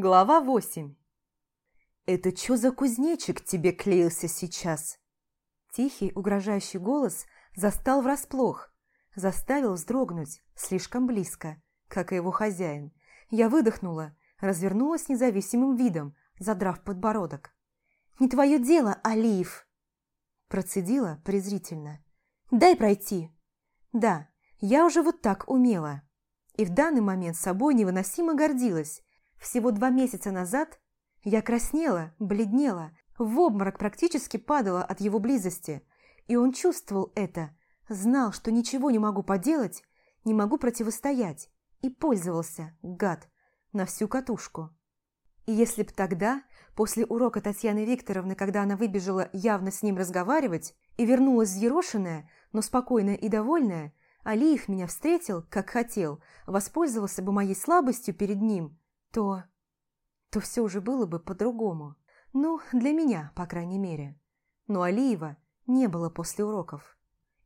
Глава 8 «Это чё за кузнечик тебе клеился сейчас?» Тихий, угрожающий голос застал врасплох, заставил вздрогнуть слишком близко, как и его хозяин. Я выдохнула, развернулась независимым видом, задрав подбородок. «Не твое дело, Алиев!» Процедила презрительно. «Дай пройти!» «Да, я уже вот так умела. И в данный момент собой невыносимо гордилась. Всего два месяца назад я краснела, бледнела, в обморок практически падала от его близости. И он чувствовал это, знал, что ничего не могу поделать, не могу противостоять. И пользовался, гад, на всю катушку. И если б тогда, после урока Татьяны Викторовны, когда она выбежала явно с ним разговаривать и вернулась взъерошенная, но спокойная и довольная, Алиев меня встретил, как хотел, воспользовался бы моей слабостью перед ним, то... то все уже было бы по-другому. Ну, для меня, по крайней мере. Но Алиева не было после уроков.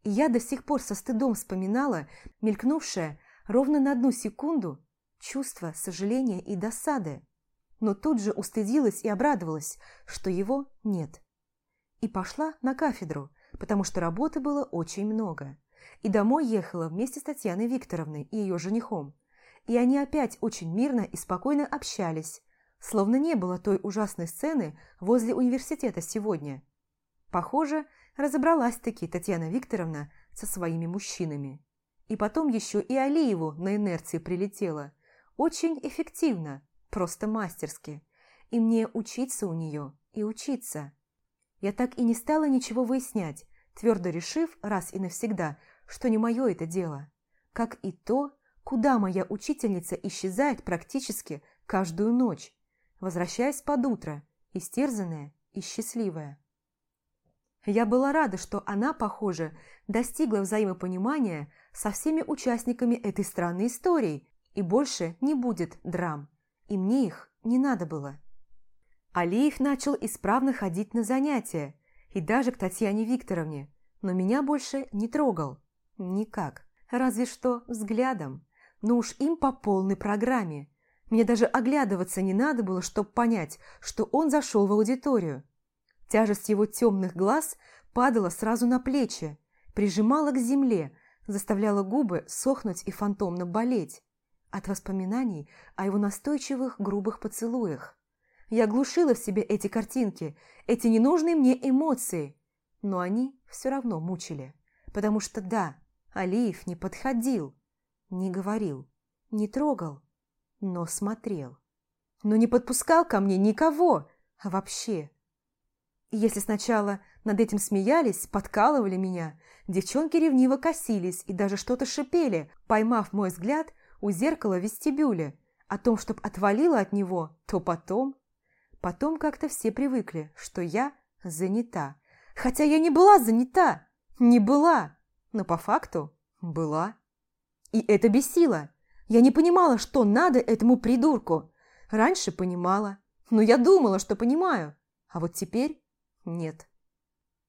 И я до сих пор со стыдом вспоминала мелькнувшее ровно на одну секунду чувство сожаления и досады, но тут же устыдилась и обрадовалась, что его нет. И пошла на кафедру, потому что работы было очень много и домой ехала вместе с Татьяной Викторовной и ее женихом. И они опять очень мирно и спокойно общались, словно не было той ужасной сцены возле университета сегодня. Похоже, разобралась-таки Татьяна Викторовна со своими мужчинами. И потом еще и Алиеву на инерции прилетела. Очень эффективно, просто мастерски. И мне учиться у нее и учиться. Я так и не стала ничего выяснять, твердо решив раз и навсегда, что не мое это дело, как и то, куда моя учительница исчезает практически каждую ночь, возвращаясь под утро, истерзанная и счастливая. Я была рада, что она, похоже, достигла взаимопонимания со всеми участниками этой странной истории и больше не будет драм, и мне их не надо было. Алиев начал исправно ходить на занятия и даже к Татьяне Викторовне, но меня больше не трогал. Никак. Разве что взглядом. Но уж им по полной программе. Мне даже оглядываться не надо было, чтобы понять, что он зашел в аудиторию. Тяжесть его темных глаз падала сразу на плечи, прижимала к земле, заставляла губы сохнуть и фантомно болеть от воспоминаний о его настойчивых грубых поцелуях. Я глушила в себе эти картинки, эти ненужные мне эмоции, но они все равно мучили. Потому что да, Алиев не подходил, не говорил, не трогал, но смотрел. Но не подпускал ко мне никого, а вообще. И если сначала над этим смеялись, подкалывали меня, девчонки ревниво косились и даже что-то шипели, поймав мой взгляд у зеркала в вестибюле, о том, чтоб отвалила от него, то потом... Потом как-то все привыкли, что я занята. Хотя я не была занята, не была но по факту была. И это бесило. Я не понимала, что надо этому придурку. Раньше понимала, но я думала, что понимаю, а вот теперь нет.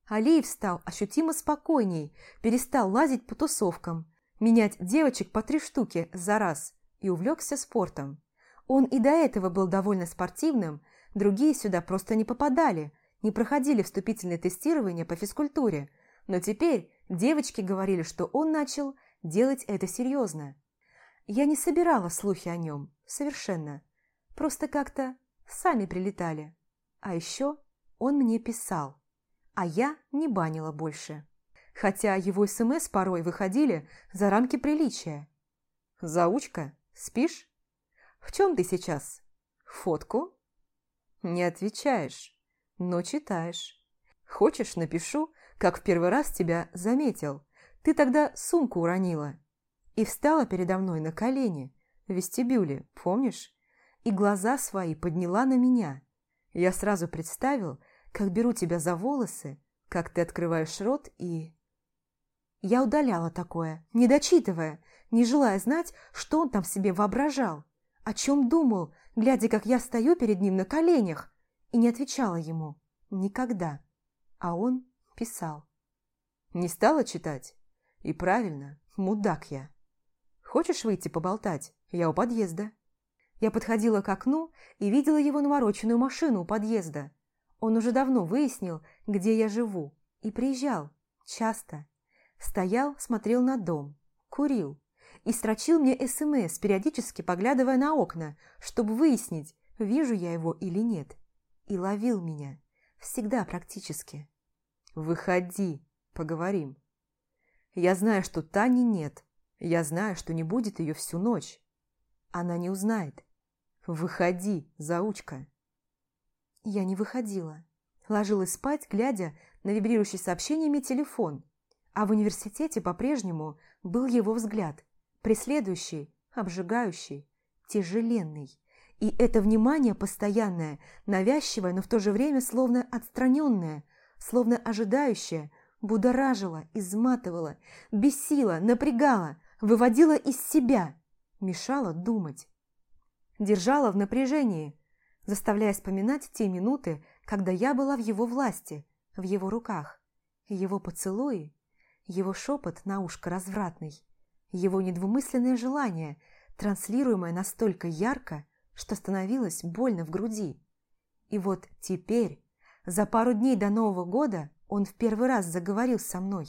Алиев стал ощутимо спокойней, перестал лазить по тусовкам, менять девочек по три штуки за раз и увлекся спортом. Он и до этого был довольно спортивным, другие сюда просто не попадали, не проходили вступительное тестирование по физкультуре, но теперь Девочки говорили, что он начал делать это серьезно. Я не собирала слухи о нем, совершенно. Просто как-то сами прилетали. А еще он мне писал, а я не банила больше. Хотя его СМС порой выходили за рамки приличия. «Заучка, спишь? В чем ты сейчас? Фотку?» «Не отвечаешь, но читаешь. Хочешь, напишу, как в первый раз тебя заметил. Ты тогда сумку уронила. И встала передо мной на колени, в вестибюле, помнишь? И глаза свои подняла на меня. Я сразу представил, как беру тебя за волосы, как ты открываешь рот и... Я удаляла такое, не дочитывая, не желая знать, что он там себе воображал, о чем думал, глядя, как я стою перед ним на коленях, и не отвечала ему. Никогда. А он писал. Не стала читать? И правильно, мудак я. Хочешь выйти поболтать? Я у подъезда. Я подходила к окну и видела его навороченную машину у подъезда. Он уже давно выяснил, где я живу, и приезжал. Часто. Стоял, смотрел на дом, курил и строчил мне СМС, периодически поглядывая на окна, чтобы выяснить, вижу я его или нет. И ловил меня. Всегда практически. «Выходи, поговорим». Я знаю, что Тани нет. Я знаю, что не будет ее всю ночь. Она не узнает. Выходи, заучка. Я не выходила. Ложилась спать, глядя на вибрирующий сообщениями телефон. А в университете по-прежнему был его взгляд, преследующий, обжигающий, тяжеленный. И это внимание постоянное, навязчивое, но в то же время словно отстраненное, словно ожидающее, будоражило, изматывало, бесило, напрягало, выводило из себя, мешало думать. Держала в напряжении, заставляя вспоминать те минуты, когда я была в его власти, в его руках, его поцелуи, его шепот на ушко развратный, его недвумысленное желание, транслируемое настолько ярко, что становилось больно в груди. И вот теперь, за пару дней до Нового года, он в первый раз заговорил со мной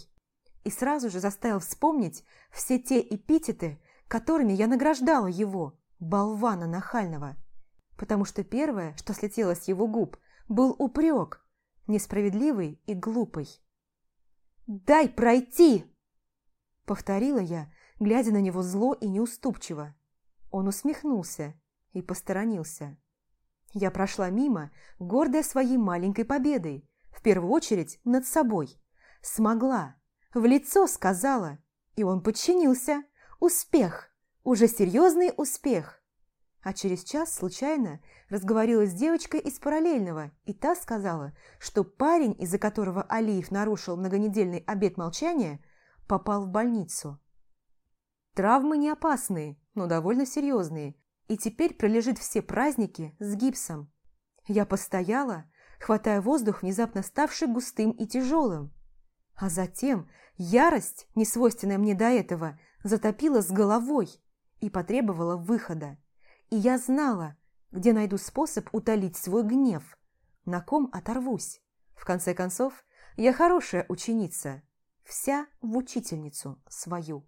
и сразу же заставил вспомнить все те эпитеты, которыми я награждала его, болвана нахального. Потому что первое, что слетело с его губ, был упрек, несправедливый и глупый. «Дай пройти!» Повторила я, глядя на него зло и неуступчиво. Он усмехнулся и посторонился. Я прошла мимо, гордая своей маленькой победой, в первую очередь над собой. Смогла, в лицо сказала, и он подчинился. Успех, уже серьезный успех. А через час случайно разговорила с девочкой из параллельного, и та сказала, что парень, из-за которого Алиев нарушил многонедельный обет молчания, попал в больницу. Травмы не опасные, но довольно серьезные, и теперь пролежит все праздники с гипсом. Я постояла, хватая воздух, внезапно ставший густым и тяжелым. А затем ярость, несвойственная мне до этого, затопила с головой и потребовала выхода. И я знала, где найду способ утолить свой гнев, на ком оторвусь. В конце концов, я хорошая ученица, вся в учительницу свою.